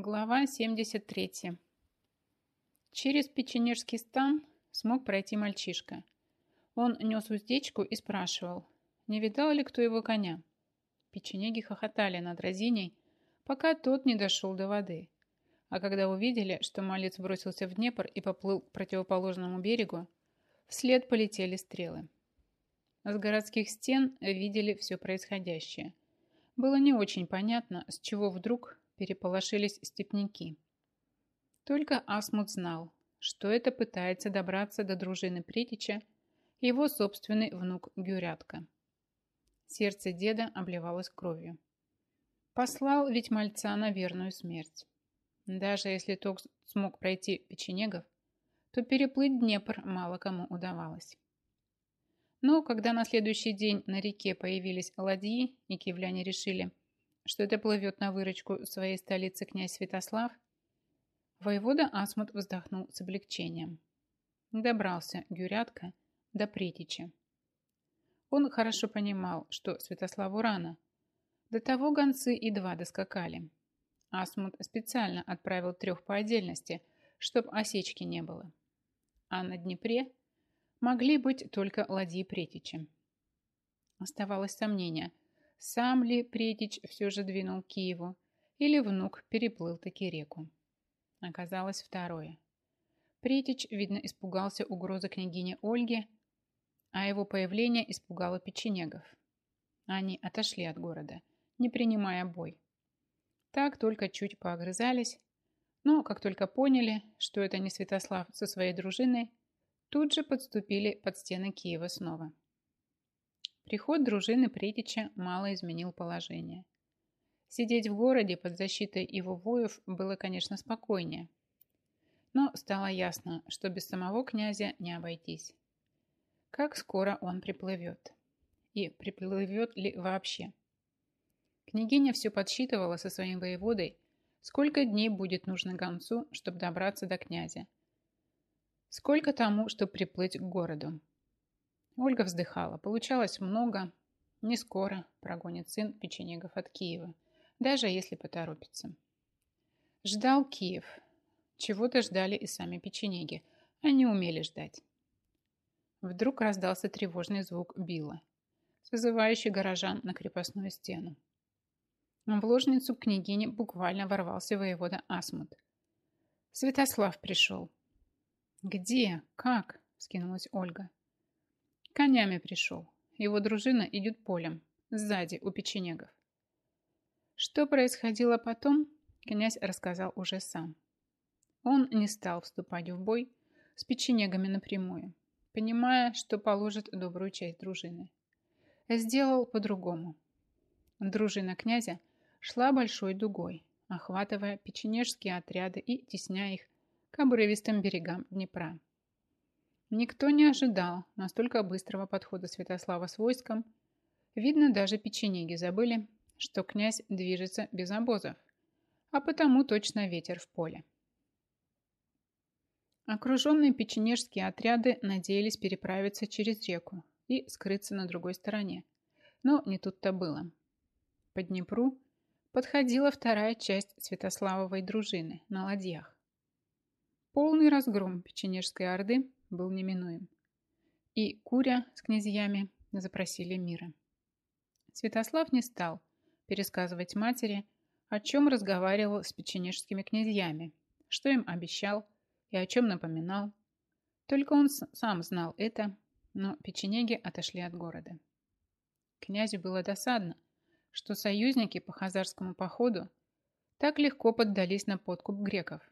Глава 73. Через печенежский стан смог пройти мальчишка. Он нес уздечку и спрашивал, не видал ли кто его коня. Печенеги хохотали над разиней, пока тот не дошел до воды. А когда увидели, что малец бросился в Днепр и поплыл к противоположному берегу, вслед полетели стрелы. С городских стен видели все происходящее. Было не очень понятно, с чего вдруг переполошились степняки. Только Асмут знал, что это пытается добраться до дружины Притича его собственный внук Гюрятка. Сердце деда обливалось кровью. Послал ведь мальца на верную смерть. Даже если тот смог пройти печенегов, то переплыть Днепр мало кому удавалось. Но когда на следующий день на реке появились ладьи, и киевляне решили, что это плывет на выручку своей столицы князь Святослав, воевода Асмут вздохнул с облегчением. Добрался Гюрятка до Претича. Он хорошо понимал, что Святославу рано. До того гонцы и два доскакали. Асмут специально отправил трех по отдельности, чтоб осечки не было. А на Днепре могли быть только ладьи Претича. Оставалось сомнение – сам ли Претич все же двинул к Киеву, или внук переплыл таки реку. Оказалось второе. Претич, видно, испугался угрозы княгини Ольги, а его появление испугало печенегов. Они отошли от города, не принимая бой. Так только чуть поогрызались, но как только поняли, что это не Святослав со своей дружиной, тут же подступили под стены Киева снова. Приход дружины Притича мало изменил положение. Сидеть в городе под защитой его воев было, конечно, спокойнее. Но стало ясно, что без самого князя не обойтись. Как скоро он приплывет? И приплывет ли вообще? Княгиня все подсчитывала со своим воеводой, сколько дней будет нужно гонцу, чтобы добраться до князя. Сколько тому, чтобы приплыть к городу. Ольга вздыхала. Получалось много. Не скоро прогонит сын печенегов от Киева, даже если поторопится. Ждал Киев. Чего-то ждали и сами печенеги. Они умели ждать. Вдруг раздался тревожный звук била, созывающий горожан на крепостную стену. В ложницу княгини буквально ворвался воевода Асмут. Святослав пришел. «Где? Как?» – скинулась Ольга. Конями пришел. Его дружина идет полем, сзади, у печенегов. Что происходило потом, князь рассказал уже сам. Он не стал вступать в бой с печенегами напрямую, понимая, что положит добрую часть дружины. Сделал по-другому. Дружина князя шла большой дугой, охватывая печенежские отряды и тесня их к обрывистым берегам Днепра. Никто не ожидал настолько быстрого подхода Святослава с войском. Видно, даже печенеги забыли, что князь движется без обозов, а потому точно ветер в поле. Окруженные печенежские отряды надеялись переправиться через реку и скрыться на другой стороне. Но не тут-то было. По Днепру подходила вторая часть Святославовой дружины на ладьях. Полный разгром печенежской орды был неминуем. И Куря с князьями запросили мира. Святослав не стал пересказывать матери, о чем разговаривал с печенежскими князьями, что им обещал и о чем напоминал. Только он сам знал это, но печенеги отошли от города. Князю было досадно, что союзники по хазарскому походу так легко поддались на подкуп греков.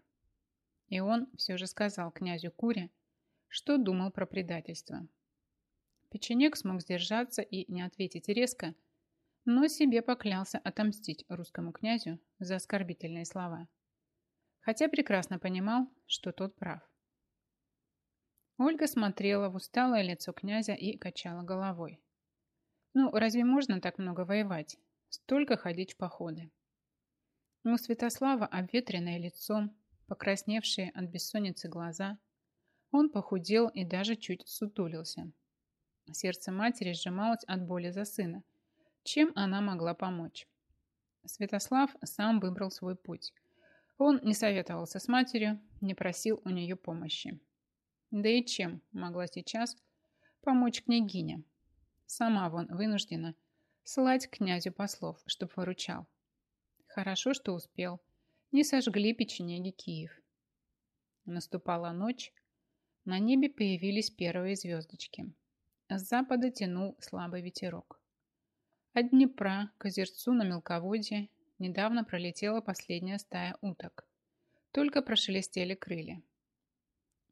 И он все же сказал князю Куре, что думал про предательство. Печенек смог сдержаться и не ответить резко, но себе поклялся отомстить русскому князю за оскорбительные слова. Хотя прекрасно понимал, что тот прав. Ольга смотрела в усталое лицо князя и качала головой. Ну, разве можно так много воевать? Столько ходить в походы. У Святослава обветренное лицо, покрасневшие от бессонницы глаза, он похудел и даже чуть сутулился. Сердце матери сжималось от боли за сына. Чем она могла помочь? Святослав сам выбрал свой путь. Он не советовался с матерью, не просил у нее помощи. Да и чем могла сейчас помочь княгиня? Сама вон вынуждена слать князю послов, чтоб выручал. Хорошо, что успел. Не сожгли печенеги Киев. Наступала ночь. На небе появились первые звездочки. С запада тянул слабый ветерок. От Днепра к озерцу на мелководье недавно пролетела последняя стая уток. Только прошелестели крылья.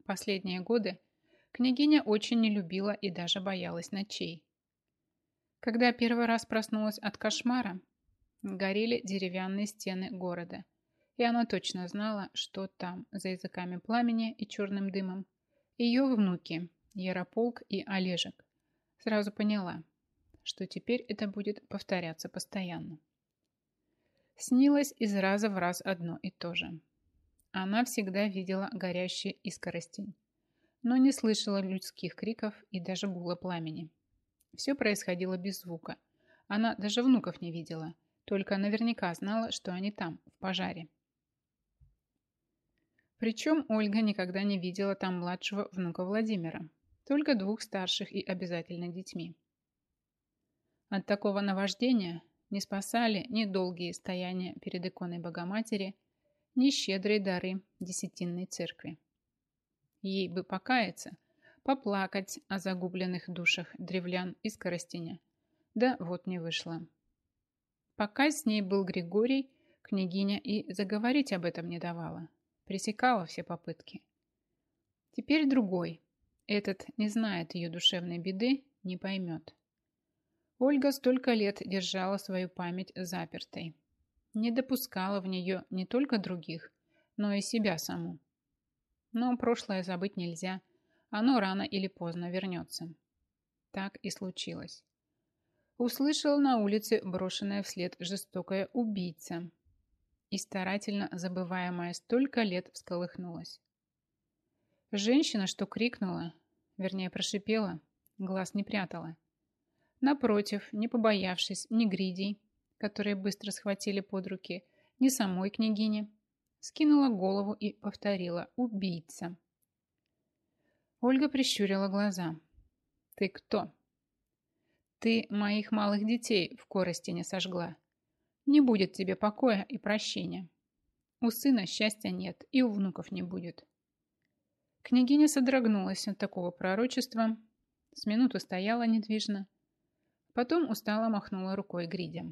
Последние годы княгиня очень не любила и даже боялась ночей. Когда первый раз проснулась от кошмара, горели деревянные стены города, и она точно знала, что там, за языками пламени и черным дымом, ее внуки, Ярополк и Олежек, сразу поняла, что теперь это будет повторяться постоянно. Снилось из раза в раз одно и то же. Она всегда видела горящие искорости, но не слышала людских криков и даже гула пламени. Все происходило без звука. Она даже внуков не видела, только наверняка знала, что они там, в пожаре. Причем Ольга никогда не видела там младшего внука Владимира, только двух старших и обязательно детьми. От такого наваждения не спасали ни долгие стояния перед иконой Богоматери, ни щедрые дары Десятинной церкви. Ей бы покаяться, поплакать о загубленных душах древлян из Коростеня. Да вот не вышло. Пока с ней был Григорий, княгиня и заговорить об этом не давала. Пресекала все попытки. Теперь другой. Этот не знает ее душевной беды, не поймет. Ольга столько лет держала свою память запертой. Не допускала в нее не только других, но и себя саму. Но прошлое забыть нельзя. Оно рано или поздно вернется. Так и случилось. Услышал на улице брошенная вслед жестокая убийца. И старательно забываемая столько лет всколыхнулась. Женщина, что крикнула, вернее прошипела, глаз не прятала. Напротив, не побоявшись ни гридей, которые быстро схватили под руки, ни самой княгини, скинула голову и повторила «убийца». Ольга прищурила глаза. «Ты кто?» «Ты моих малых детей в коростине сожгла. Не будет тебе покоя и прощения. У сына счастья нет, и у внуков не будет». Княгиня содрогнулась от такого пророчества, с минуту стояла недвижно, Потом устало махнула рукой Гридя.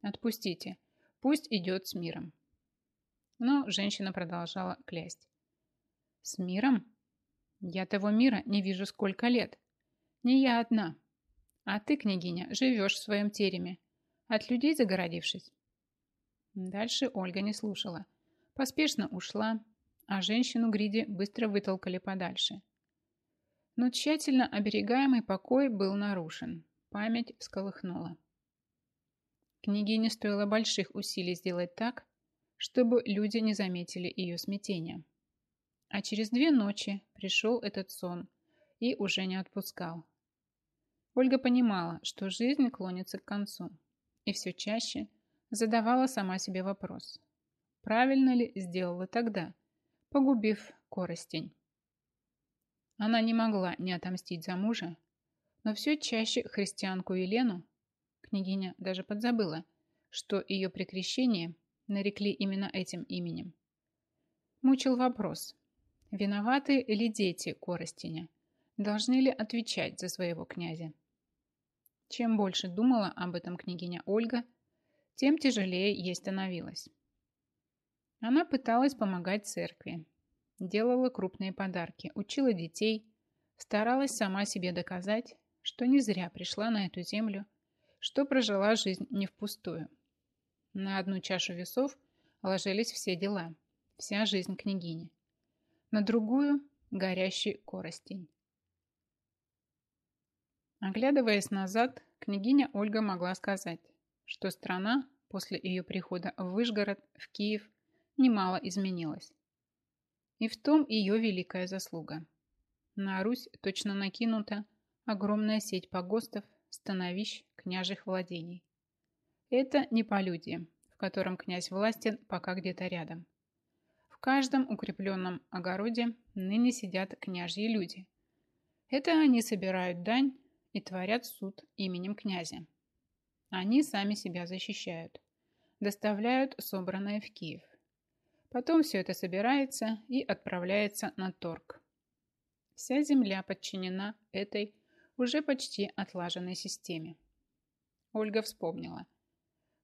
«Отпустите. Пусть идет с миром». Но женщина продолжала клясть. «С миром? Я того мира не вижу сколько лет. Не я одна. А ты, княгиня, живешь в своем тереме, от людей загородившись». Дальше Ольга не слушала. Поспешно ушла, а женщину Гриди быстро вытолкали подальше. Но тщательно оберегаемый покой был нарушен. Память всколыхнула. Княгине стоило больших усилий сделать так, чтобы люди не заметили ее смятения. А через две ночи пришел этот сон и уже не отпускал. Ольга понимала, что жизнь клонится к концу, и все чаще задавала сама себе вопрос, правильно ли сделала тогда, погубив коростень. Она не могла не отомстить за мужа, но все чаще христианку Елену, княгиня даже подзабыла, что ее при крещении нарекли именно этим именем. Мучил вопрос, виноваты ли дети Коростеня, должны ли отвечать за своего князя. Чем больше думала об этом княгиня Ольга, тем тяжелее ей становилось. Она пыталась помогать церкви, делала крупные подарки, учила детей, старалась сама себе доказать, что не зря пришла на эту землю, что прожила жизнь не впустую. На одну чашу весов ложились все дела, вся жизнь княгини. На другую – горящий коростень. Оглядываясь назад, княгиня Ольга могла сказать, что страна после ее прихода в Выжгород, в Киев, немало изменилась. И в том ее великая заслуга. На Русь точно накинута огромная сеть погостов, становищ, княжих владений. Это не полюдие, в котором князь властен пока где-то рядом. каждом укрепленном огороде ныне сидят княжьи люди. Это они собирают дань и творят суд именем князя. Они сами себя защищают, доставляют собранное в Киев. Потом все это собирается и отправляется на торг. Вся земля подчинена этой уже почти отлаженной системе. Ольга вспомнила.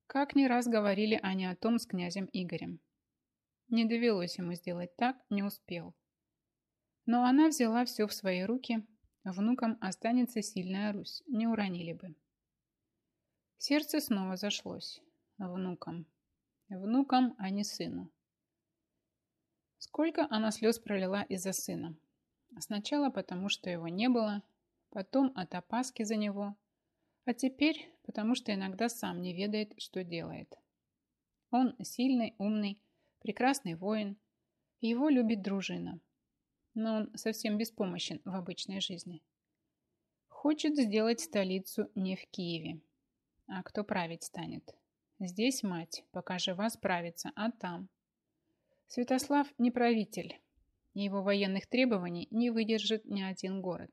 Как не раз говорили они о том с князем Игорем. Не довелось ему сделать так, не успел. Но она взяла все в свои руки, внукам останется сильная Русь, не уронили бы. Сердце снова зашлось. Внукам. Внукам, а не сыну. Сколько она слез пролила из-за сына. Сначала потому, что его не было, потом от опаски за него, а теперь потому, что иногда сам не ведает, что делает. Он сильный, умный, прекрасный воин, его любит дружина, но он совсем беспомощен в обычной жизни. Хочет сделать столицу не в Киеве. А кто править станет? Здесь мать, пока жива, справится, а там? Святослав не правитель. Его военных требований не выдержит ни один город.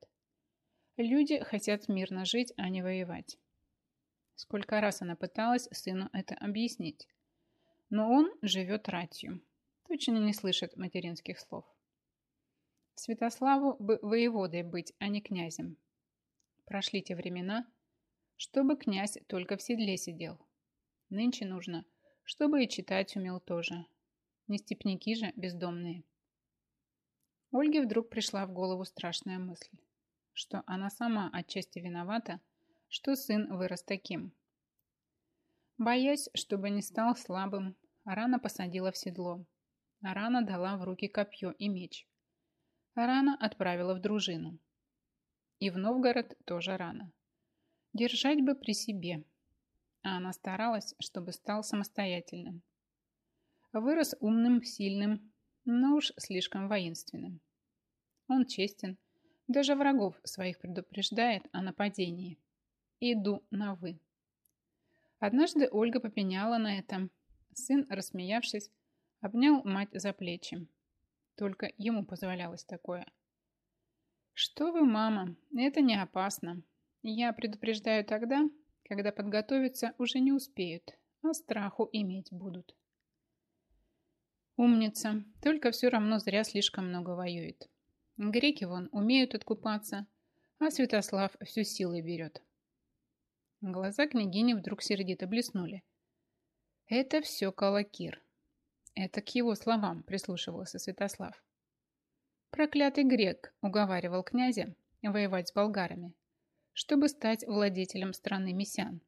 Люди хотят мирно жить, а не воевать. Сколько раз она пыталась сыну это объяснить. Но он живет ратью. Точно не слышит материнских слов. Святославу бы воеводой быть, а не князем. Прошли те времена, чтобы князь только в седле сидел. Нынче нужно, чтобы и читать умел тоже, не степняки же бездомные. Ольге вдруг пришла в голову страшная мысль, что она сама отчасти виновата, что сын вырос таким. Боясь, чтобы не стал слабым, рано посадила в седло, а рано дала в руки копье и меч. Рано отправила в дружину. И в Новгород тоже рано. Держать бы при себе. А она старалась, чтобы стал самостоятельным. Вырос умным, сильным, но уж слишком воинственным. Он честен, даже врагов своих предупреждает о нападении. Иду на «вы». Однажды Ольга попеняла на этом. Сын, рассмеявшись, обнял мать за плечи. Только ему позволялось такое. «Что вы, мама, это не опасно. Я предупреждаю тогда, когда подготовиться уже не успеют, а страху иметь будут». Умница, только все равно зря слишком много воюет. Греки вон умеют откупаться, а Святослав всю силой берет. Глаза княгини вдруг сердито блеснули. Это все Калакир. Это к его словам прислушивался Святослав. Проклятый грек уговаривал князя воевать с болгарами, чтобы стать владетелем страны мессиан,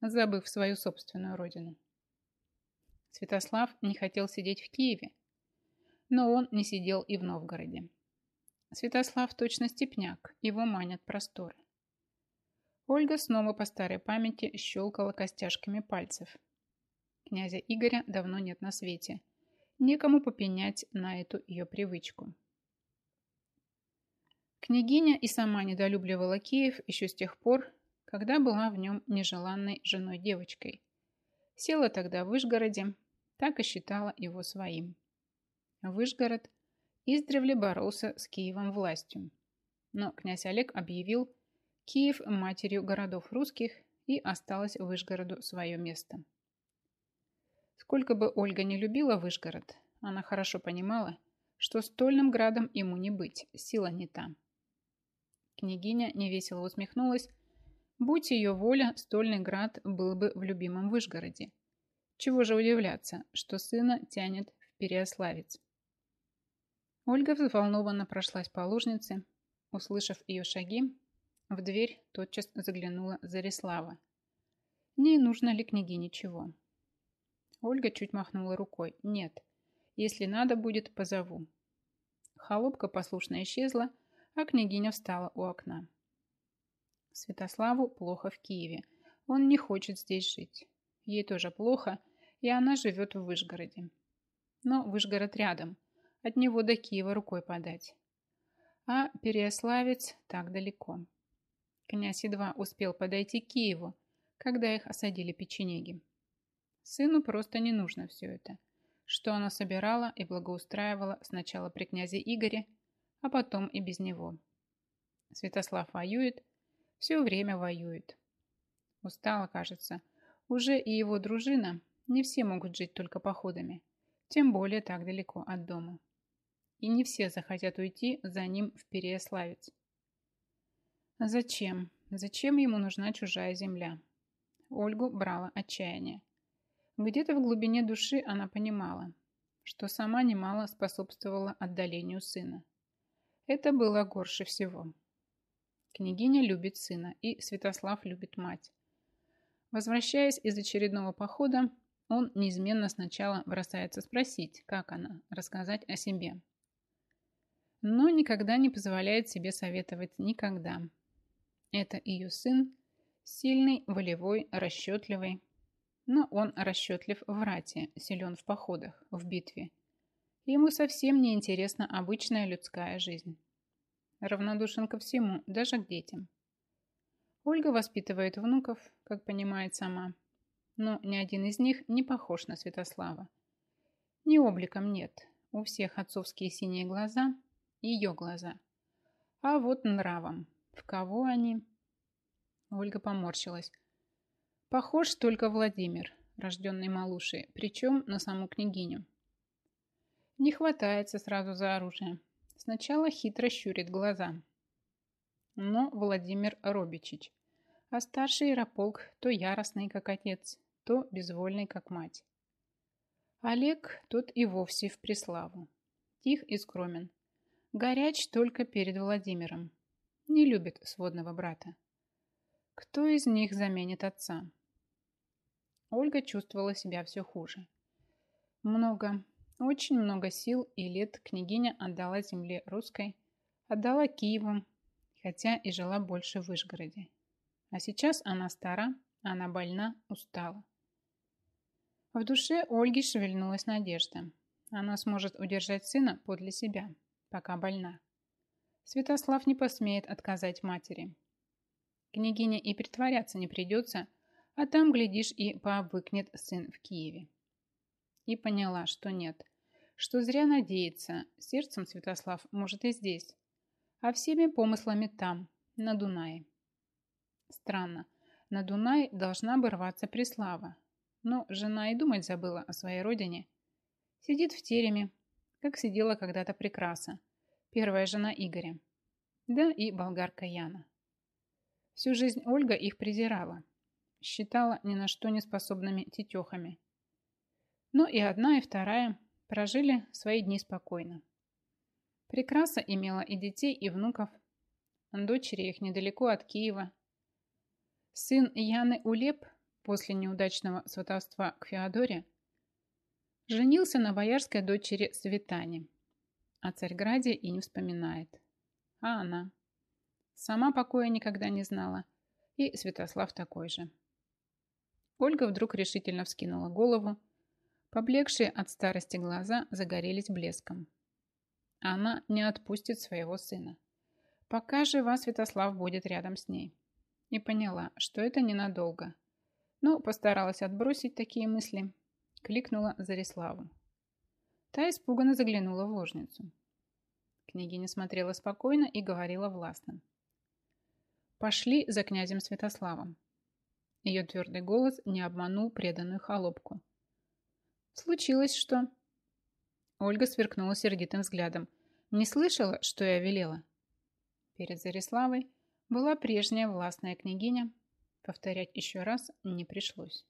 забыв свою собственную родину. Святослав не хотел сидеть в Киеве, но он не сидел и в Новгороде. Святослав точно степняк, его манят просторы. Ольга снова по старой памяти щелкала костяшками пальцев. Князя Игоря давно нет на свете. Некому попенять на эту ее привычку. Княгиня и сама недолюбливала Киев еще с тех пор, когда была в нем нежеланной женой девочкой. Села тогда в Вышгороде, так и считала его своим. Выжгород издревле боролся с Киевом властью. Но князь Олег объявил Киев матерью городов русских и осталось Выжгороду свое место. Сколько бы Ольга не любила Выжгород, она хорошо понимала, что стольным градом ему не быть, сила не та. Княгиня невесело усмехнулась. Будь ее воля, стольный град был бы в любимом Выжгороде – чего же удивляться, что сына тянет в Переославец. Ольга взволнованно прошлась по лужнице. Услышав ее шаги, в дверь тотчас заглянула Зарислава. Не нужно ли княгине чего? Ольга чуть махнула рукой. Нет, если надо будет, позову. Холопка послушно исчезла, а княгиня встала у окна. Святославу плохо в Киеве. Он не хочет здесь жить. Ей тоже плохо, и она живет в Вышгороде. Но Вышгород рядом, от него до Киева рукой подать. А Переяславец так далеко. Князь едва успел подойти к Киеву, когда их осадили печенеги. Сыну просто не нужно все это. что она собирала и благоустраивала сначала при князе Игоре, а потом и без него. Святослав воюет, все время воюет. Устала, кажется. Уже и его дружина, не все могут жить только походами, тем более так далеко от дома. И не все захотят уйти за ним в Переяславец. Зачем? Зачем ему нужна чужая земля? Ольгу брала отчаяние. Где-то в глубине души она понимала, что сама немало способствовала отдалению сына. Это было горше всего. Княгиня любит сына, и Святослав любит мать. Возвращаясь из очередного похода, он неизменно сначала бросается спросить, как она, рассказать о себе. Но никогда не позволяет себе советовать никогда. Это ее сын, сильный, волевой, расчетливый. Но он расчетлив в рате, силен в походах, в битве. Ему совсем не интересна обычная людская жизнь. Равнодушен ко всему, даже к детям. Ольга воспитывает внуков, как понимает сама, но ни один из них не похож на Святослава. Ни обликом нет, у всех отцовские синие глаза, ее глаза. А вот нравом, в кого они? Ольга поморщилась. Похож только Владимир, рожденный Малушей, причем на саму княгиню. Не хватается сразу за оружие. Сначала хитро щурит глаза. Но Владимир Робичич, а старший Ярополк то яростный, как отец, то безвольный, как мать. Олег тут и вовсе в преславу. Тих и скромен. Горяч только перед Владимиром. Не любит сводного брата. Кто из них заменит отца? Ольга чувствовала себя все хуже. Много, очень много сил и лет княгиня отдала земле русской, отдала Киеву, хотя и жила больше в Вышгороде. А сейчас она стара, она больна, устала. В душе Ольги шевельнулась надежда. Она сможет удержать сына подле себя, пока больна. Святослав не посмеет отказать матери. Княгине и притворяться не придется, а там, глядишь, и пообвыкнет сын в Киеве. И поняла, что нет, что зря надеется, сердцем Святослав может и здесь, а всеми помыслами там, на Дунае. Странно, на Дунай должна бы рваться Преслава, но жена и думать забыла о своей родине. Сидит в тереме, как сидела когда-то Прекраса, первая жена Игоря. Да и болгарка Яна. Всю жизнь Ольга их презирала. Считала ни на что не способными тетехами. Но и одна, и вторая прожили свои дни спокойно. Прекраса имела и детей, и внуков. Дочери их недалеко от Киева. Сын Яны Улеп после неудачного сватовства к Феодоре, женился на боярской дочери Светане. О Царьграде и не вспоминает. А она? Сама покоя никогда не знала. И Святослав такой же. Ольга вдруг решительно вскинула голову. Поблекшие от старости глаза загорелись блеском. Она не отпустит своего сына. Пока жива, Святослав будет рядом с ней. И поняла, что это ненадолго – но постаралась отбросить такие мысли. Кликнула Зариславу. Та испуганно заглянула в ложницу. Княгиня смотрела спокойно и говорила властно. «Пошли за князем Святославом». Ее твердый голос не обманул преданную холопку. «Случилось что?» Ольга сверкнула сердитым взглядом. «Не слышала, что я велела?» Перед Зариславой была прежняя властная княгиня, Повторять еще раз не пришлось.